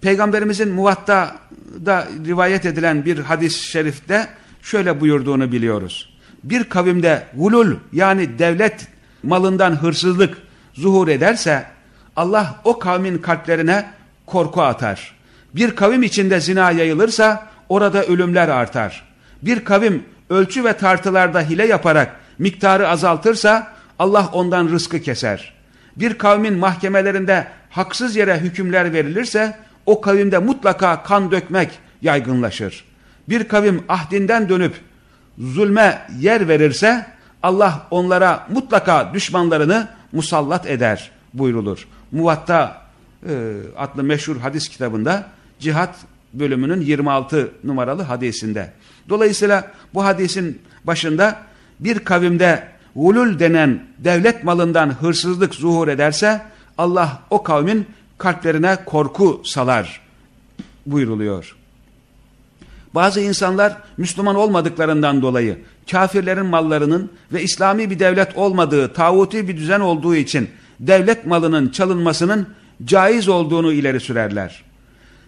Peygamberimizin Muvatta'da rivayet edilen bir hadis-i şerifte şöyle buyurduğunu biliyoruz. Bir kavimde gulul yani devlet malından hırsızlık zuhur ederse Allah o kavmin kalplerine korku atar. Bir kavim içinde zina yayılırsa orada ölümler artar. Bir kavim ölçü ve tartılarda hile yaparak miktarı azaltırsa Allah ondan rızkı keser. Bir kavmin mahkemelerinde haksız yere hükümler verilirse o kavimde mutlaka kan dökmek yaygınlaşır. Bir kavim ahdinden dönüp zulme yer verirse Allah onlara mutlaka düşmanlarını musallat eder buyrulur. Muvatta e, adlı meşhur hadis kitabında cihat bölümünün 26 numaralı hadisinde. Dolayısıyla bu hadisin başında bir kavimde ulul denen devlet malından hırsızlık zuhur ederse Allah o kavmin kalplerine korku salar buyruluyor. Bazı insanlar Müslüman olmadıklarından dolayı kafirlerin mallarının ve İslami bir devlet olmadığı, tağuti bir düzen olduğu için devlet malının çalınmasının caiz olduğunu ileri sürerler.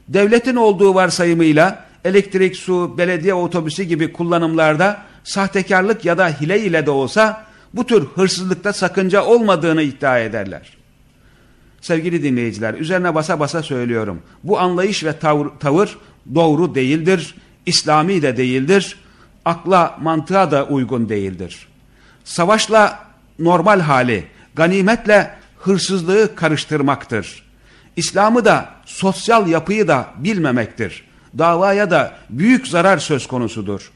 Devletin olduğu varsayımıyla elektrik, su, belediye otobüsü gibi kullanımlarda sahtekarlık ya da hile ile de olsa bu tür hırsızlıkta sakınca olmadığını iddia ederler. Sevgili dinleyiciler, üzerine basa basa söylüyorum. Bu anlayış ve tavır, tavır doğru değildir, İslami de değildir, akla mantığa da uygun değildir. Savaşla normal hali, ganimetle hırsızlığı karıştırmaktır. İslam'ı da sosyal yapıyı da bilmemektir. Davaya da büyük zarar söz konusudur.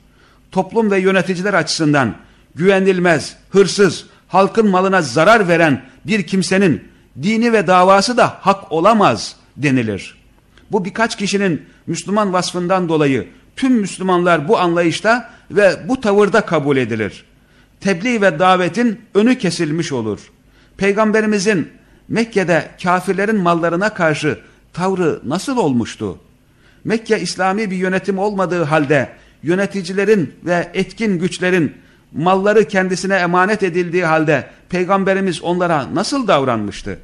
Toplum ve yöneticiler açısından güvenilmez, hırsız, halkın malına zarar veren bir kimsenin dini ve davası da hak olamaz denilir. Bu birkaç kişinin Müslüman vasfından dolayı tüm Müslümanlar bu anlayışta ve bu tavırda kabul edilir. Tebliğ ve davetin önü kesilmiş olur. Peygamberimizin Mekke'de kafirlerin mallarına karşı tavrı nasıl olmuştu? Mekke İslami bir yönetim olmadığı halde yöneticilerin ve etkin güçlerin malları kendisine emanet edildiği halde Peygamberimiz onlara nasıl davranmıştı?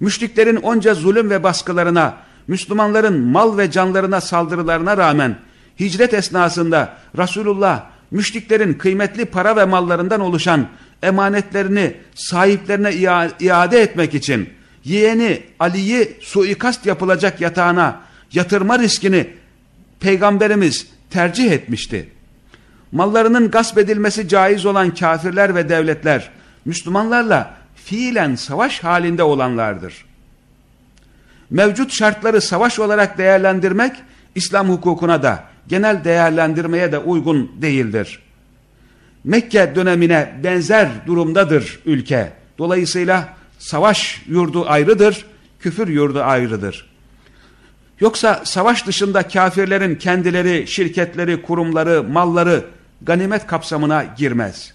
Müşriklerin onca zulüm ve baskılarına, Müslümanların mal ve canlarına saldırılarına rağmen hicret esnasında Resulullah müşriklerin kıymetli para ve mallarından oluşan emanetlerini sahiplerine iade etmek için yeğeni Ali'yi suikast yapılacak yatağına yatırma riskini Peygamberimiz tercih etmişti. Mallarının gasp edilmesi caiz olan kafirler ve devletler Müslümanlarla fiilen savaş halinde olanlardır. Mevcut şartları savaş olarak değerlendirmek İslam hukukuna da genel değerlendirmeye de uygun değildir. Mekke dönemine benzer durumdadır ülke. Dolayısıyla savaş yurdu ayrıdır, küfür yurdu ayrıdır. Yoksa savaş dışında kafirlerin kendileri, şirketleri, kurumları, malları ganimet kapsamına girmez.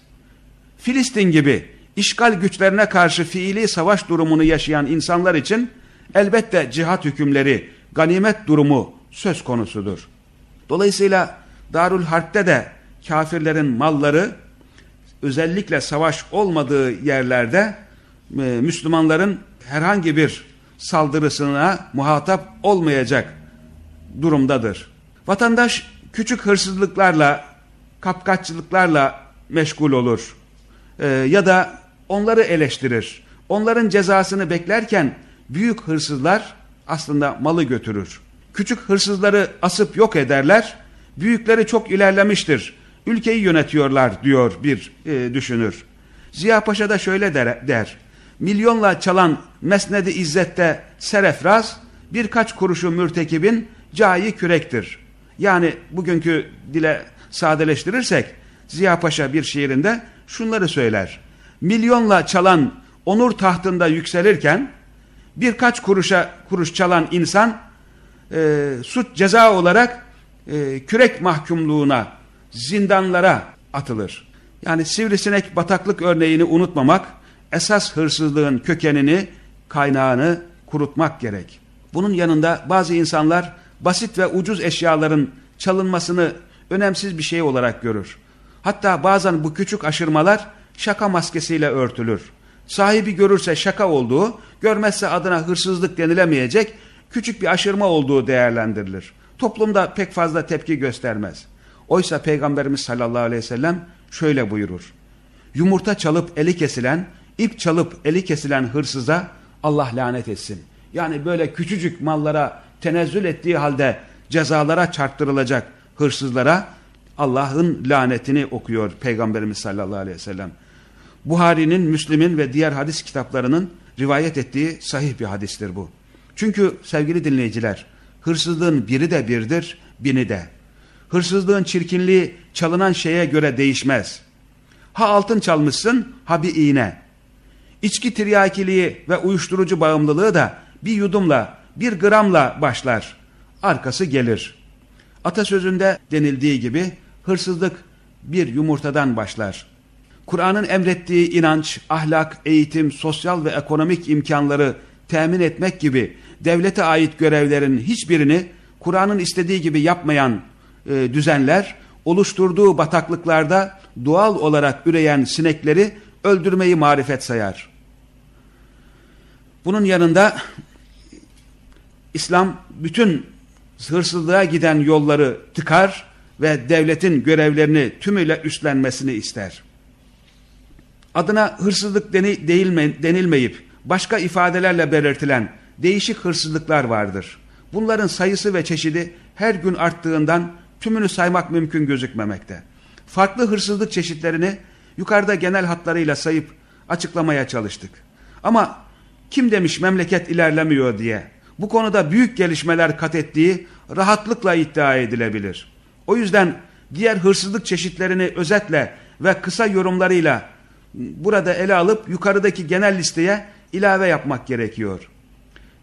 Filistin gibi işgal güçlerine karşı fiili savaş durumunu yaşayan insanlar için elbette cihat hükümleri, ganimet durumu söz konusudur. Dolayısıyla Darül Harp'te de kafirlerin malları özellikle savaş olmadığı yerlerde e, Müslümanların herhangi bir saldırısına muhatap olmayacak durumdadır. Vatandaş küçük hırsızlıklarla, kapkaççılıklarla meşgul olur e, ya da onları eleştirir. Onların cezasını beklerken büyük hırsızlar aslında malı götürür. Küçük hırsızları asıp yok ederler. Büyükleri çok ilerlemiştir. Ülkeyi yönetiyorlar diyor bir e, düşünür. Ziya Paşa da şöyle der, der. Milyonla çalan Mesnedi İzzet'te serefraz birkaç kuruşu mürtekibin cayi kürektir. Yani bugünkü dile sadeleştirirsek Ziya Paşa bir şiirinde şunları söyler. Milyonla çalan onur tahtında yükselirken birkaç kuruşa kuruş çalan insan e, suç ceza olarak e, kürek mahkumluğuna, zindanlara atılır. Yani sivrisinek bataklık örneğini unutmamak, esas hırsızlığın kökenini, kaynağını kurutmak gerek. Bunun yanında bazı insanlar basit ve ucuz eşyaların çalınmasını önemsiz bir şey olarak görür. Hatta bazen bu küçük aşırmalar şaka maskesiyle örtülür. Sahibi görürse şaka olduğu, görmezse adına hırsızlık denilemeyecek küçük bir aşırma olduğu değerlendirilir. Toplumda pek fazla tepki göstermez. Oysa Peygamberimiz sallallahu aleyhi ve sellem şöyle buyurur. Yumurta çalıp eli kesilen, ip çalıp eli kesilen hırsıza Allah lanet etsin. Yani böyle küçücük mallara tenezzül ettiği halde cezalara çarptırılacak hırsızlara Allah'ın lanetini okuyor Peygamberimiz sallallahu aleyhi ve sellem. Buhari'nin, Müslim'in ve diğer hadis kitaplarının rivayet ettiği sahih bir hadistir bu. Çünkü sevgili dinleyiciler, hırsızlığın biri de birdir, bini de. Hırsızlığın çirkinliği çalınan şeye göre değişmez. Ha altın çalmışsın, ha bir iğne. İçki tiryakiliği ve uyuşturucu bağımlılığı da bir yudumla, bir gramla başlar. Arkası gelir. Atasözünde denildiği gibi hırsızlık bir yumurtadan başlar. Kur'an'ın emrettiği inanç, ahlak, eğitim, sosyal ve ekonomik imkanları temin etmek gibi devlete ait görevlerin hiçbirini Kur'an'ın istediği gibi yapmayan e, düzenler oluşturduğu bataklıklarda doğal olarak üreyen sinekleri öldürmeyi marifet sayar. Bunun yanında İslam bütün hırsızlığa giden yolları tıkar ve devletin görevlerini tümüyle üstlenmesini ister. Adına hırsızlık denilmeyip başka ifadelerle belirtilen değişik hırsızlıklar vardır. Bunların sayısı ve çeşidi her gün arttığından tümünü saymak mümkün gözükmemekte. Farklı hırsızlık çeşitlerini yukarıda genel hatlarıyla sayıp açıklamaya çalıştık. Ama kim demiş memleket ilerlemiyor diye bu konuda büyük gelişmeler kat ettiği rahatlıkla iddia edilebilir. O yüzden diğer hırsızlık çeşitlerini özetle ve kısa yorumlarıyla burada ele alıp yukarıdaki genel listeye ilave yapmak gerekiyor.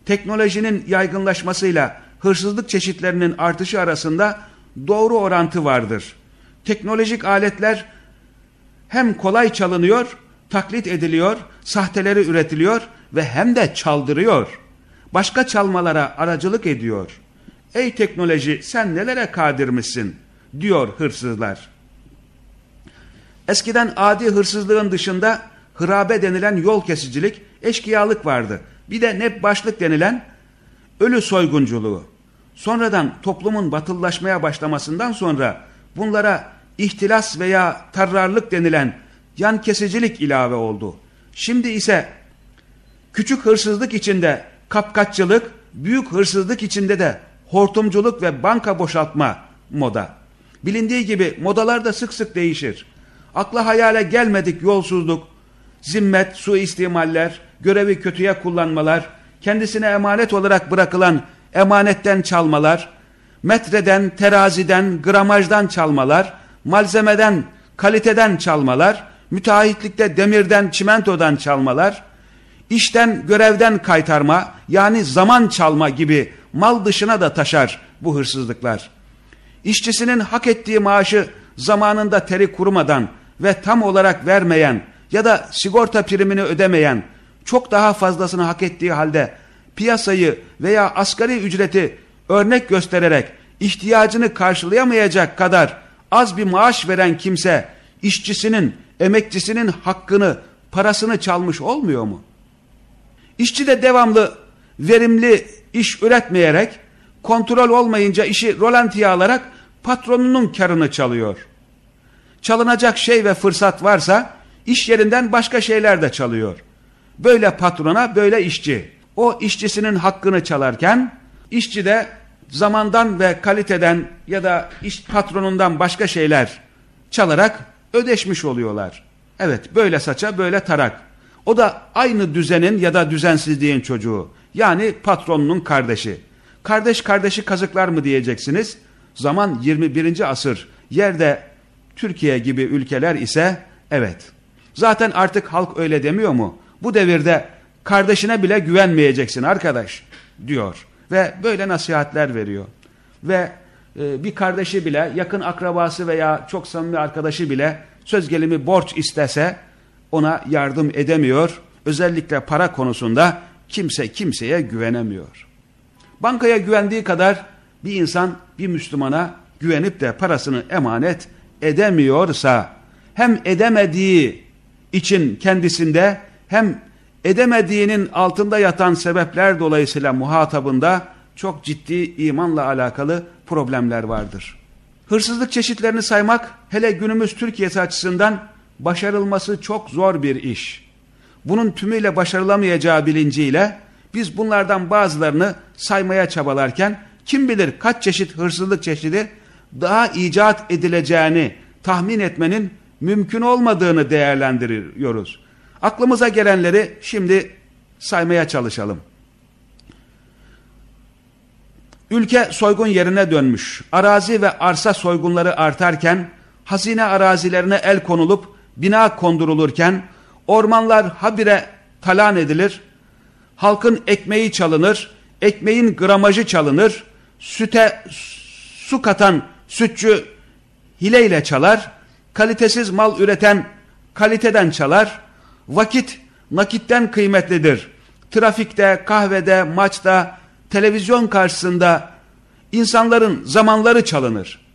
Teknolojinin yaygınlaşmasıyla hırsızlık çeşitlerinin artışı arasında doğru orantı vardır. Teknolojik aletler hem kolay çalınıyor, taklit ediliyor, sahteleri üretiliyor ve hem de çaldırıyor. Başka çalmalara aracılık ediyor. Ey teknoloji sen nelere kadirmişsin diyor hırsızlar. Eskiden adi hırsızlığın dışında hırabe denilen yol kesicilik, eşkıyalık vardı. Bir de nep başlık denilen ölü soygunculuğu. Sonradan toplumun batıllaşmaya başlamasından sonra bunlara ihtilas veya tarrarlık denilen yan kesicilik ilave oldu. Şimdi ise küçük hırsızlık içinde kapkaççılık, büyük hırsızlık içinde de hortumculuk ve banka boşaltma moda. Bilindiği gibi modalar da sık sık değişir. Akla hayale gelmedik yolsuzluk, zimmet, suistimaller, görevi kötüye kullanmalar, kendisine emanet olarak bırakılan emanetten çalmalar, metreden, teraziden, gramajdan çalmalar, malzemeden, kaliteden çalmalar, müteahhitlikte demirden, çimentodan çalmalar, işten, görevden kaytarma yani zaman çalma gibi mal dışına da taşar bu hırsızlıklar. İşçisinin hak ettiği maaşı zamanında teri kurumadan ve tam olarak vermeyen ya da sigorta primini ödemeyen çok daha fazlasını hak ettiği halde piyasayı veya asgari ücreti örnek göstererek ihtiyacını karşılayamayacak kadar az bir maaş veren kimse işçisinin, emekçisinin hakkını, parasını çalmış olmuyor mu? İşçi de devamlı verimli iş üretmeyerek, kontrol olmayınca işi rolantiye alarak patronunun karını çalıyor. Çalınacak şey ve fırsat varsa iş yerinden başka şeyler de çalıyor. Böyle patrona böyle işçi. O işçisinin hakkını çalarken işçi de zamandan ve kaliteden ya da iş patronundan başka şeyler çalarak ödeşmiş oluyorlar. Evet böyle saça böyle tarak. O da aynı düzenin ya da düzensizliğin çocuğu. Yani patronunun kardeşi. Kardeş kardeşi kazıklar mı diyeceksiniz? Zaman 21. asır. Yerde Türkiye gibi ülkeler ise evet. Zaten artık halk öyle demiyor mu? Bu devirde kardeşine bile güvenmeyeceksin arkadaş diyor. Ve böyle nasihatler veriyor. Ve e, bir kardeşi bile yakın akrabası veya çok samimi arkadaşı bile söz gelimi borç istese ona yardım edemiyor. Özellikle para konusunda kimse kimseye güvenemiyor. Bankaya güvendiği kadar bir insan bir Müslümana güvenip de parasını emanet edemiyorsa hem edemediği için kendisinde hem edemediğinin altında yatan sebepler dolayısıyla muhatabında çok ciddi imanla alakalı problemler vardır. Hırsızlık çeşitlerini saymak hele günümüz Türkiye'si açısından başarılması çok zor bir iş. Bunun tümüyle başarılamayacağı bilinciyle biz bunlardan bazılarını saymaya çabalarken kim bilir kaç çeşit hırsızlık çeşidi daha icat edileceğini tahmin etmenin mümkün olmadığını değerlendiriyoruz. Aklımıza gelenleri şimdi saymaya çalışalım. Ülke soygun yerine dönmüş. Arazi ve arsa soygunları artarken, hazine arazilerine el konulup bina kondurulurken, ormanlar habire talan edilir, halkın ekmeği çalınır, ekmeğin gramajı çalınır, süte su katan sütçü hileyle çalar, kalitesiz mal üreten kaliteden çalar, vakit nakitten kıymetlidir. Trafikte, kahvede, maçta, televizyon karşısında insanların zamanları çalınır.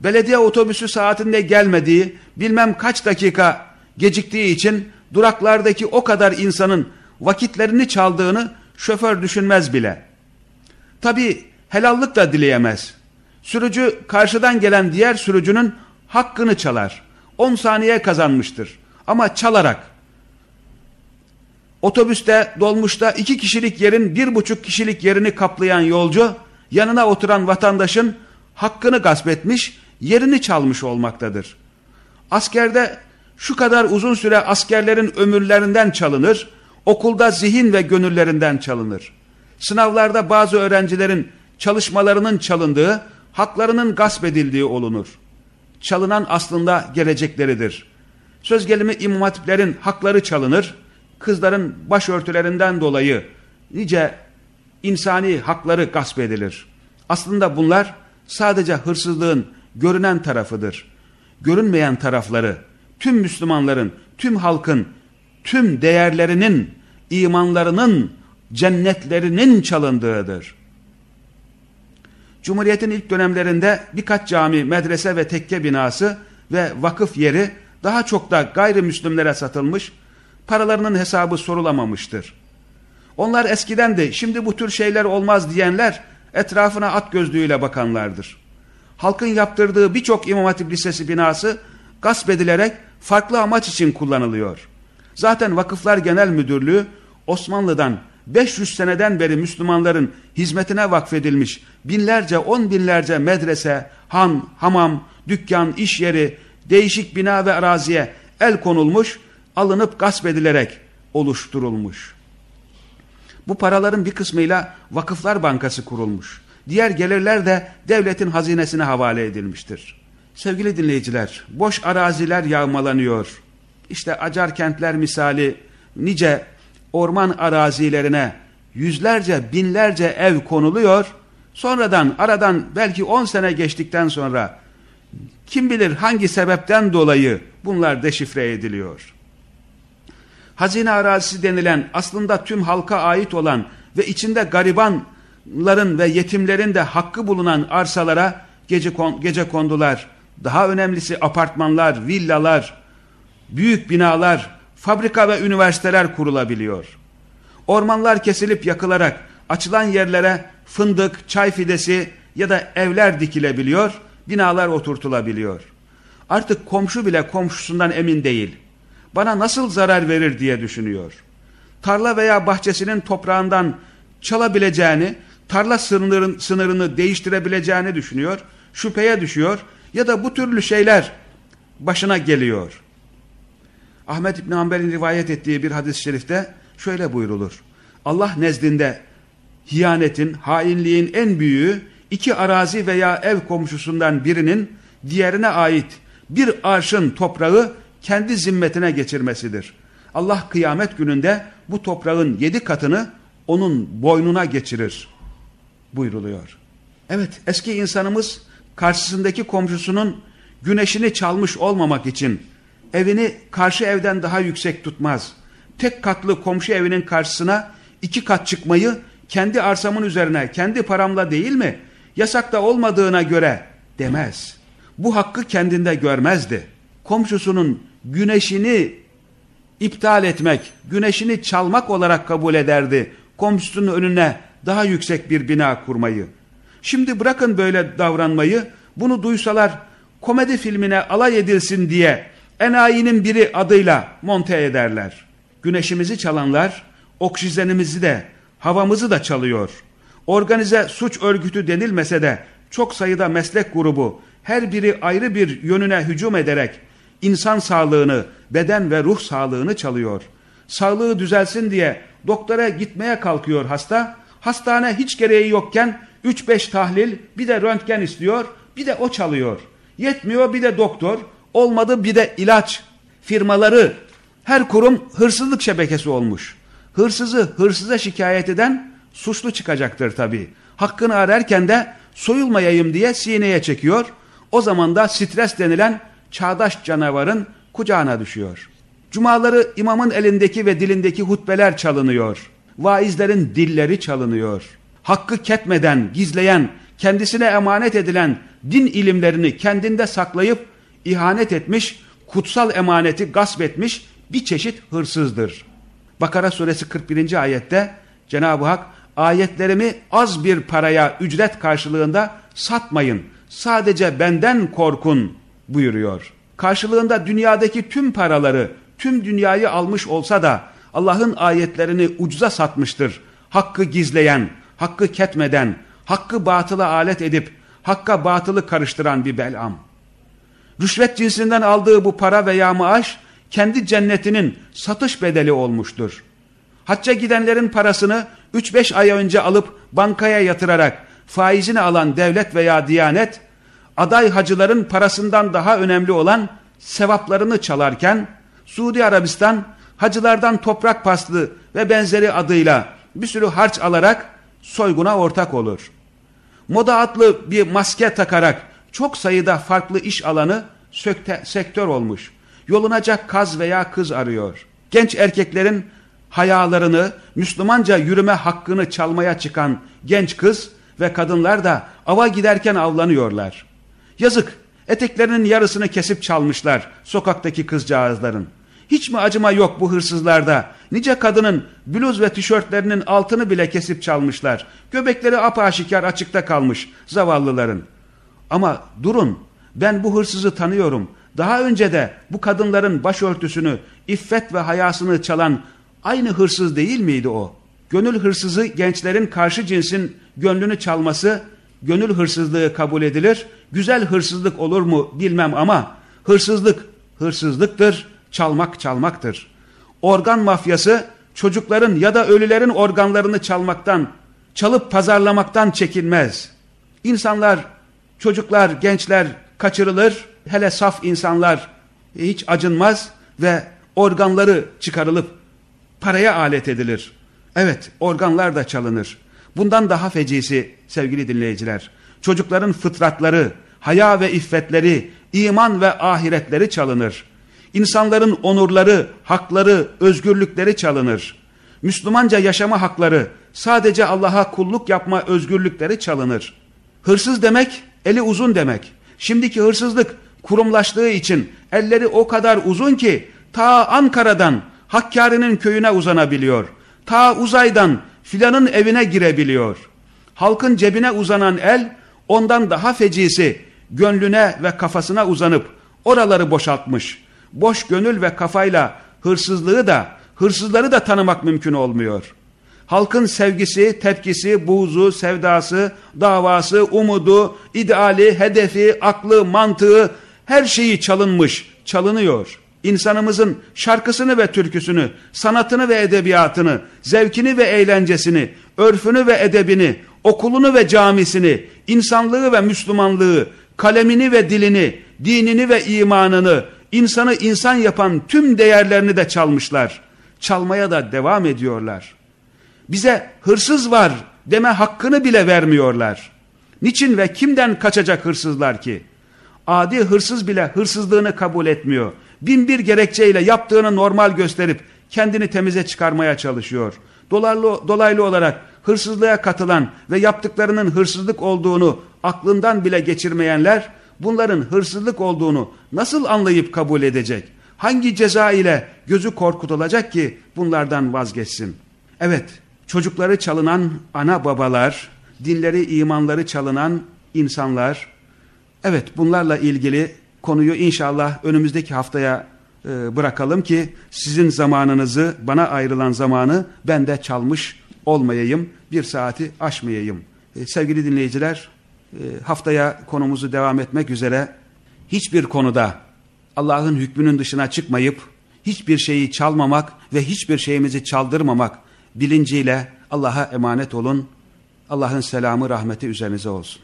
Belediye otobüsü saatinde gelmediği, bilmem kaç dakika geciktiği için duraklardaki o kadar insanın vakitlerini çaldığını şoför düşünmez bile. Tabi helallık da dileyemez. Sürücü karşıdan gelen diğer sürücünün hakkını çalar. 10 saniye kazanmıştır. Ama çalarak. Otobüste, dolmuşta iki kişilik yerin bir buçuk kişilik yerini kaplayan yolcu, yanına oturan vatandaşın hakkını gasp etmiş, yerini çalmış olmaktadır. Askerde şu kadar uzun süre askerlerin ömürlerinden çalınır, okulda zihin ve gönüllerinden çalınır. Sınavlarda bazı öğrencilerin çalışmalarının çalındığı, haklarının gasp edildiği olunur. Çalınan aslında gelecekleridir. Söz gelimi imam hatiplerin hakları çalınır, kızların başörtülerinden dolayı nice insani hakları gasp edilir. Aslında bunlar sadece hırsızlığın görünen tarafıdır. Görünmeyen tarafları tüm Müslümanların, tüm halkın, tüm değerlerinin, imanlarının, cennetlerinin çalındığıdır. Cumhuriyetin ilk dönemlerinde birkaç cami, medrese ve tekke binası ve vakıf yeri daha çok da gayrimüslimlere satılmış, paralarının hesabı sorulamamıştır. Onlar eskiden de şimdi bu tür şeyler olmaz diyenler etrafına at gözlüğüyle bakanlardır. Halkın yaptırdığı birçok İmam Hatip Lisesi binası gasp edilerek farklı amaç için kullanılıyor. Zaten Vakıflar Genel Müdürlüğü Osmanlı'dan 500 seneden beri Müslümanların hizmetine vakfedilmiş binlerce on binlerce medrese, han, hamam, dükkan, iş yeri, değişik bina ve araziye el konulmuş, alınıp gasp edilerek oluşturulmuş. Bu paraların bir kısmıyla Vakıflar Bankası kurulmuş. Diğer gelirler de devletin hazinesine havale edilmiştir. Sevgili dinleyiciler, boş araziler yağmalanıyor. İşte acar kentler misali nice orman arazilerine yüzlerce binlerce ev konuluyor. Sonradan aradan belki on sene geçtikten sonra kim bilir hangi sebepten dolayı bunlar deşifre ediliyor. Hazine arazisi denilen aslında tüm halka ait olan ve içinde garibanların ve yetimlerin de hakkı bulunan arsalara gece, kon gece kondular. Daha önemlisi apartmanlar, villalar, büyük binalar, fabrika ve üniversiteler kurulabiliyor. Ormanlar kesilip yakılarak açılan yerlere fındık, çay fidesi ya da evler dikilebiliyor, binalar oturtulabiliyor. Artık komşu bile komşusundan emin değil. Bana nasıl zarar verir diye düşünüyor. Tarla veya bahçesinin toprağından çalabileceğini, tarla sınırın, sınırını değiştirebileceğini düşünüyor, şüpheye düşüyor ya da bu türlü şeyler başına geliyor. Ahmet İbni Hanbel'in rivayet ettiği bir hadis-i şerifte şöyle buyrulur. Allah nezdinde hiyanetin, hainliğin en büyüğü iki arazi veya ev komşusundan birinin diğerine ait bir arşın toprağı kendi zimmetine geçirmesidir. Allah kıyamet gününde bu toprağın yedi katını onun boynuna geçirir buyruluyor. Evet eski insanımız karşısındaki komşusunun güneşini çalmış olmamak için evini karşı evden daha yüksek tutmaz. Tek katlı komşu evinin karşısına iki kat çıkmayı kendi arsamın üzerine kendi paramla değil mi yasakta olmadığına göre demez. Bu hakkı kendinde görmezdi. Komşusunun güneşini iptal etmek, güneşini çalmak olarak kabul ederdi. Komşusunun önüne daha yüksek bir bina kurmayı. Şimdi bırakın böyle davranmayı, bunu duysalar komedi filmine alay edilsin diye enayinin biri adıyla monte ederler. Güneşimizi çalanlar oksijenimizi de havamızı da çalıyor. Organize suç örgütü denilmese de çok sayıda meslek grubu her biri ayrı bir yönüne hücum ederek insan sağlığını, beden ve ruh sağlığını çalıyor. Sağlığı düzelsin diye doktora gitmeye kalkıyor hasta. Hastane hiç gereği yokken 3-5 tahlil bir de röntgen istiyor bir de o çalıyor. Yetmiyor bir de doktor olmadı bir de ilaç firmaları her kurum hırsızlık şebekesi olmuş. Hırsızı hırsıza şikayet eden suçlu çıkacaktır tabii. Hakkını ararken de soyulmayayım diye sineye çekiyor. O zaman da stres denilen çağdaş canavarın kucağına düşüyor. Cumaları imamın elindeki ve dilindeki hutbeler çalınıyor. Vaizlerin dilleri çalınıyor. Hakkı ketmeden, gizleyen, kendisine emanet edilen din ilimlerini kendinde saklayıp ihanet etmiş, kutsal emaneti gasp etmiş bir çeşit hırsızdır. Bakara suresi 41. ayette Cenab-ı Hak ayetlerimi az bir paraya ücret karşılığında satmayın. Sadece benden korkun buyuruyor. Karşılığında dünyadaki tüm paraları, tüm dünyayı almış olsa da Allah'ın ayetlerini ucuza satmıştır. Hakkı gizleyen, hakkı ketmeden, hakkı batıla alet edip hakka batılı karıştıran bir belam. Rüşvet cinsinden aldığı bu para veya maaş kendi cennetinin satış bedeli olmuştur. Hacca gidenlerin parasını 3-5 ay önce alıp bankaya yatırarak faizini alan devlet veya diyanet, aday hacıların parasından daha önemli olan sevaplarını çalarken, Suudi Arabistan hacılardan toprak paslı ve benzeri adıyla bir sürü harç alarak soyguna ortak olur. Moda adlı bir maske takarak çok sayıda farklı iş alanı sökte, sektör olmuş. Yolunacak kaz veya kız arıyor. Genç erkeklerin hayalarını, Müslümanca yürüme hakkını çalmaya çıkan genç kız ve kadınlar da ava giderken avlanıyorlar. Yazık, eteklerinin yarısını kesip çalmışlar sokaktaki kızcağızların. Hiç mi acıma yok bu hırsızlarda? Nice kadının bluz ve tişörtlerinin altını bile kesip çalmışlar. Göbekleri apaşikar açıkta kalmış zavallıların. Ama durun, ben bu hırsızı tanıyorum. Daha önce de bu kadınların başörtüsünü, iffet ve hayasını çalan aynı hırsız değil miydi o? Gönül hırsızı gençlerin karşı cinsin gönlünü çalması, gönül hırsızlığı kabul edilir. Güzel hırsızlık olur mu bilmem ama hırsızlık hırsızlıktır, çalmak çalmaktır. Organ mafyası çocukların ya da ölülerin organlarını çalmaktan, çalıp pazarlamaktan çekinmez. İnsanlar, çocuklar, gençler kaçırılır, hele saf insanlar hiç acınmaz ve organları çıkarılıp paraya alet edilir. Evet organlar da çalınır. Bundan daha fecisi sevgili dinleyiciler. Çocukların fıtratları, haya ve iffetleri, iman ve ahiretleri çalınır. İnsanların onurları, hakları, özgürlükleri çalınır. Müslümanca yaşama hakları, sadece Allah'a kulluk yapma özgürlükleri çalınır. Hırsız demek, eli uzun demek. Şimdiki hırsızlık kurumlaştığı için elleri o kadar uzun ki ta Ankara'dan Hakkari'nin köyüne uzanabiliyor. Ta uzaydan filanın evine girebiliyor. Halkın cebine uzanan el ondan daha fecisi gönlüne ve kafasına uzanıp oraları boşaltmış. Boş gönül ve kafayla hırsızlığı da hırsızları da tanımak mümkün olmuyor. Halkın sevgisi, tepkisi, buğzu, sevdası, davası, umudu, ideali, hedefi, aklı, mantığı her şeyi çalınmış, çalınıyor. İnsanımızın şarkısını ve türküsünü, sanatını ve edebiyatını, zevkini ve eğlencesini, örfünü ve edebini, okulunu ve camisini, insanlığı ve Müslümanlığı, kalemini ve dilini, dinini ve imanını, insanı insan yapan tüm değerlerini de çalmışlar. Çalmaya da devam ediyorlar. Bize hırsız var deme hakkını bile vermiyorlar. Niçin ve kimden kaçacak hırsızlar ki? Adi hırsız bile hırsızlığını kabul etmiyor. Bin bir gerekçeyle yaptığını normal gösterip kendini temize çıkarmaya çalışıyor. Dolaylı, dolaylı olarak hırsızlığa katılan ve yaptıklarının hırsızlık olduğunu aklından bile geçirmeyenler bunların hırsızlık olduğunu nasıl anlayıp kabul edecek? Hangi ceza ile gözü korkutulacak ki bunlardan vazgeçsin? Evet çocukları çalınan ana babalar, dinleri, imanları çalınan insanlar. Evet bunlarla ilgili konuyu inşallah önümüzdeki haftaya e, bırakalım ki sizin zamanınızı, bana ayrılan zamanı ben de çalmış olmayayım, bir saati aşmayayım. E, sevgili dinleyiciler, haftaya konumuzu devam etmek üzere hiçbir konuda Allah'ın hükmünün dışına çıkmayıp hiçbir şeyi çalmamak ve hiçbir şeyimizi çaldırmamak bilinciyle Allah'a emanet olun. Allah'ın selamı, rahmeti üzerinize olsun.